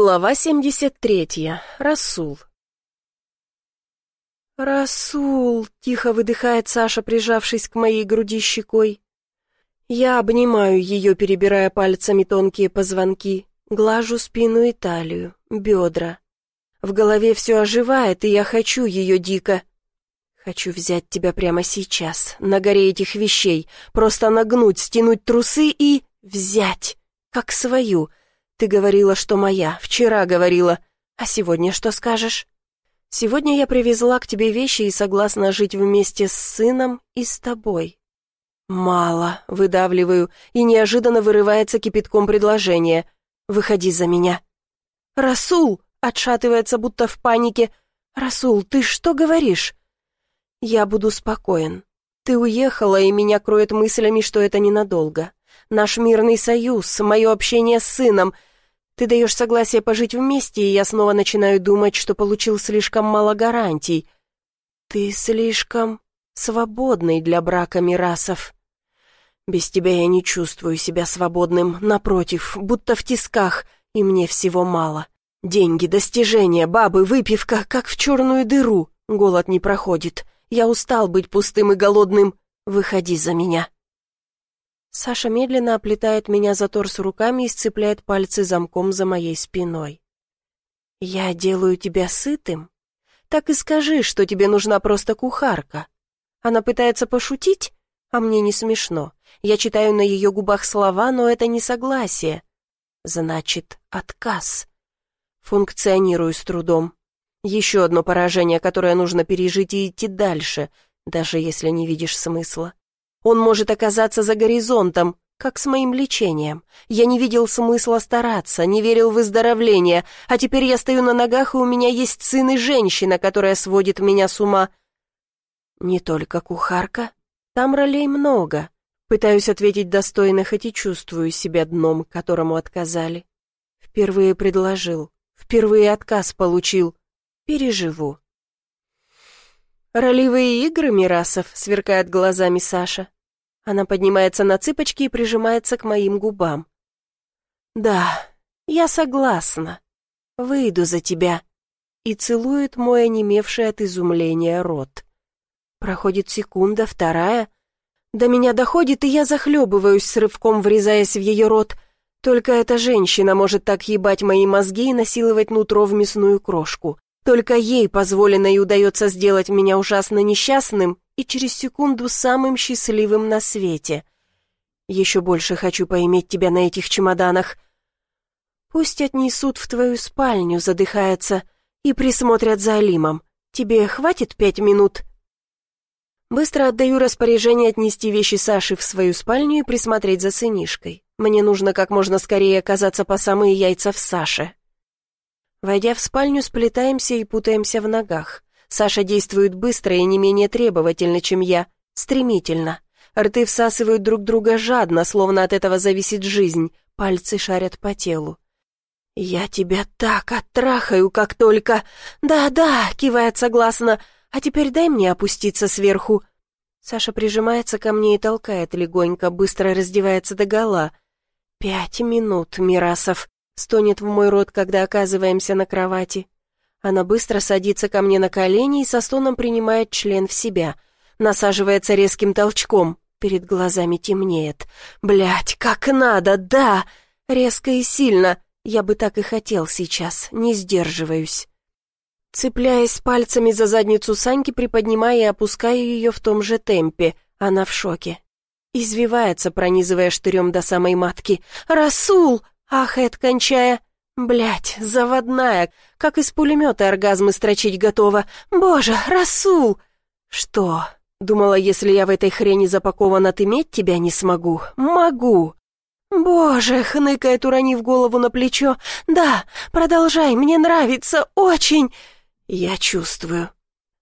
Глава 73. Расул. «Расул!» — тихо выдыхает Саша, прижавшись к моей груди щекой. Я обнимаю ее, перебирая пальцами тонкие позвонки, глажу спину и талию, бедра. В голове все оживает, и я хочу ее дико. Хочу взять тебя прямо сейчас, на горе этих вещей, просто нагнуть, стянуть трусы и... взять, как свою — ты говорила, что моя, вчера говорила. А сегодня что скажешь? Сегодня я привезла к тебе вещи и согласна жить вместе с сыном и с тобой. Мало, выдавливаю, и неожиданно вырывается кипятком предложение. Выходи за меня. Расул, отшатывается будто в панике. Расул, ты что говоришь? Я буду спокоен. Ты уехала, и меня кроет мыслями, что это ненадолго. Наш мирный союз, мое общение с сыном — ты даешь согласие пожить вместе, и я снова начинаю думать, что получил слишком мало гарантий. Ты слишком свободный для брака, Мирасов. Без тебя я не чувствую себя свободным, напротив, будто в тисках, и мне всего мало. Деньги, достижения, бабы, выпивка, как в черную дыру. Голод не проходит. Я устал быть пустым и голодным. Выходи за меня. Саша медленно оплетает меня за торс руками и сцепляет пальцы замком за моей спиной. «Я делаю тебя сытым? Так и скажи, что тебе нужна просто кухарка». Она пытается пошутить, а мне не смешно. Я читаю на ее губах слова, но это не согласие. Значит, отказ. Функционирую с трудом. Еще одно поражение, которое нужно пережить и идти дальше, даже если не видишь смысла. Он может оказаться за горизонтом, как с моим лечением. Я не видел смысла стараться, не верил в выздоровление, а теперь я стою на ногах, и у меня есть сын и женщина, которая сводит меня с ума. Не только кухарка. Там ролей много. Пытаюсь ответить достойно, хоть и чувствую себя дном, которому отказали. Впервые предложил, впервые отказ получил. Переживу. «Ролевые игры, Мирасов», — сверкает глазами Саша. Она поднимается на цыпочки и прижимается к моим губам. «Да, я согласна. Выйду за тебя». И целует мой онемевший от изумления рот. Проходит секунда, вторая. До меня доходит, и я захлебываюсь с рывком, врезаясь в ее рот. Только эта женщина может так ебать мои мозги и насиловать нутро в мясную крошку. Только ей позволено и удается сделать меня ужасно несчастным и через секунду самым счастливым на свете. Еще больше хочу поиметь тебя на этих чемоданах. Пусть отнесут в твою спальню, задыхается, и присмотрят за Алимом. Тебе хватит пять минут?» Быстро отдаю распоряжение отнести вещи Саши в свою спальню и присмотреть за сынишкой. Мне нужно как можно скорее оказаться по самые яйца в Саше. Войдя в спальню, сплетаемся и путаемся в ногах. Саша действует быстро и не менее требовательно, чем я. Стремительно. Рты всасывают друг друга жадно, словно от этого зависит жизнь. Пальцы шарят по телу. «Я тебя так оттрахаю, как только...» «Да-да», — кивает согласно. «А теперь дай мне опуститься сверху». Саша прижимается ко мне и толкает легонько, быстро раздевается догола. «Пять минут, Мирасов стонет в мой рот, когда оказываемся на кровати. Она быстро садится ко мне на колени и со стоном принимает член в себя. Насаживается резким толчком. Перед глазами темнеет. Блять, как надо, да! Резко и сильно. Я бы так и хотел сейчас, не сдерживаюсь. Цепляясь пальцами за задницу Саньки, приподнимая и опуская ее в том же темпе. Она в шоке. Извивается, пронизывая штырем до самой матки. «Расул!» Ахает, кончая. Блять, заводная, как из пулемета оргазмы строчить готова. Боже, Расул! Что? Думала, если я в этой хрени запакован, отыметь тебя не смогу? Могу. Боже, хныкает, уронив голову на плечо. Да, продолжай, мне нравится, очень. Я чувствую.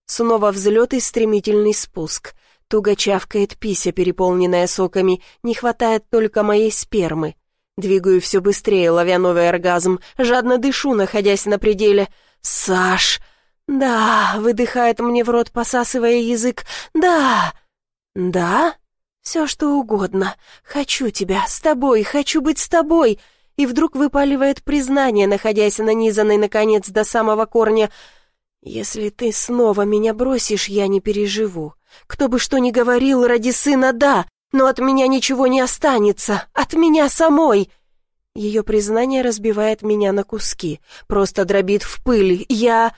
Снова взлет и стремительный спуск. Туго чавкает пися, переполненная соками. Не хватает только моей спермы. Двигаю все быстрее, ловя новый оргазм. Жадно дышу, находясь на пределе. «Саш!» «Да!» — выдыхает мне в рот, посасывая язык. «Да!» «Да?» «Все что угодно. Хочу тебя, с тобой, хочу быть с тобой!» и вдруг выпаливает признание, находясь нанизанной, наконец, до самого корня. «Если ты снова меня бросишь, я не переживу. Кто бы что ни говорил, ради сына, да, но от меня ничего не останется, от меня самой!» Ее признание разбивает меня на куски, просто дробит в пыль. Я...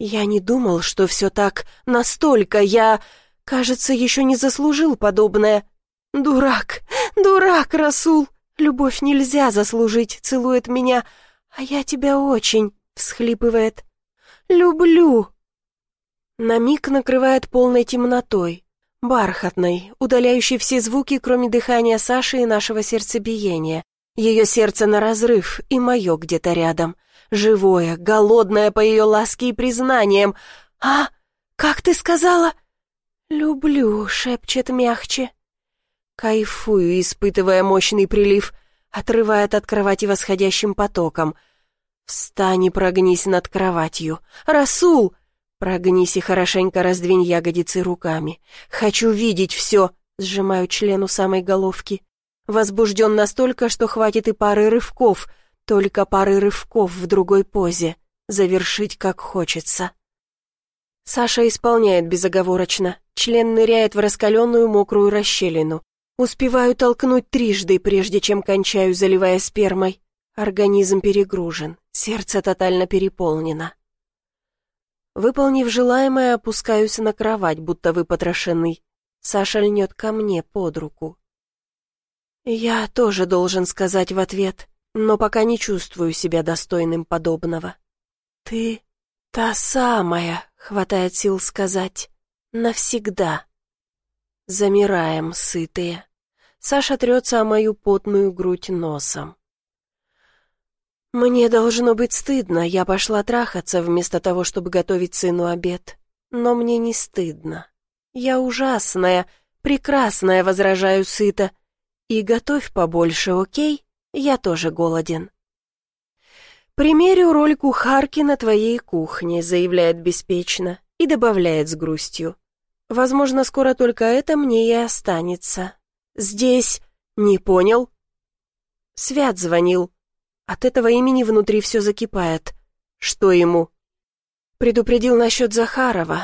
Я не думал, что все так настолько. Я, кажется, еще не заслужил подобное. Дурак, дурак, Расул. Любовь нельзя заслужить, целует меня. А я тебя очень, всхлипывает. Люблю. На миг накрывает полной темнотой, бархатной, удаляющей все звуки, кроме дыхания Саши и нашего сердцебиения. Ее сердце на разрыв, и мое где-то рядом. Живое, голодное по ее ласке и признаниям. «А, как ты сказала?» «Люблю», — шепчет мягче. Кайфую, испытывая мощный прилив, отрывает от кровати восходящим потоком. «Встань и прогнись над кроватью. Расул!» «Прогнись и хорошенько раздвинь ягодицы руками. Хочу видеть все!» Сжимаю член у самой головки. Возбужден настолько, что хватит и пары рывков, только пары рывков в другой позе. Завершить как хочется. Саша исполняет безоговорочно. Член ныряет в раскаленную мокрую расщелину. Успеваю толкнуть трижды, прежде чем кончаю, заливая спермой. Организм перегружен, сердце тотально переполнено. Выполнив желаемое, опускаюсь на кровать, будто выпотрошенный. Саша льнет ко мне под руку. Я тоже должен сказать в ответ, но пока не чувствую себя достойным подобного. Ты та самая, хватает сил сказать, навсегда. Замираем, сытые. Саша трется о мою потную грудь носом. Мне должно быть стыдно, я пошла трахаться вместо того, чтобы готовить сыну обед. Но мне не стыдно. Я ужасная, прекрасная, возражаю сыто, и готовь побольше, окей? Я тоже голоден. «Примерю роль кухарки на твоей кухне», — заявляет беспечно и добавляет с грустью. «Возможно, скоро только это мне и останется. Здесь... Не понял?» Свят звонил. От этого имени внутри все закипает. Что ему? Предупредил насчет Захарова.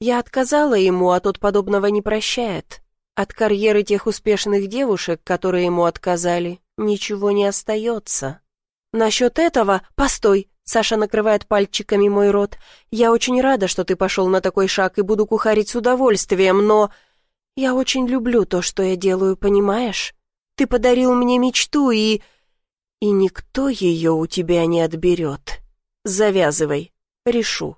Я отказала ему, а тот подобного не прощает. От карьеры тех успешных девушек, которые ему отказали, ничего не остается. Насчет этого... Постой! Саша накрывает пальчиками мой рот. Я очень рада, что ты пошел на такой шаг и буду кухарить с удовольствием, но... Я очень люблю то, что я делаю, понимаешь? Ты подарил мне мечту и... И никто ее у тебя не отберет. Завязывай. Решу.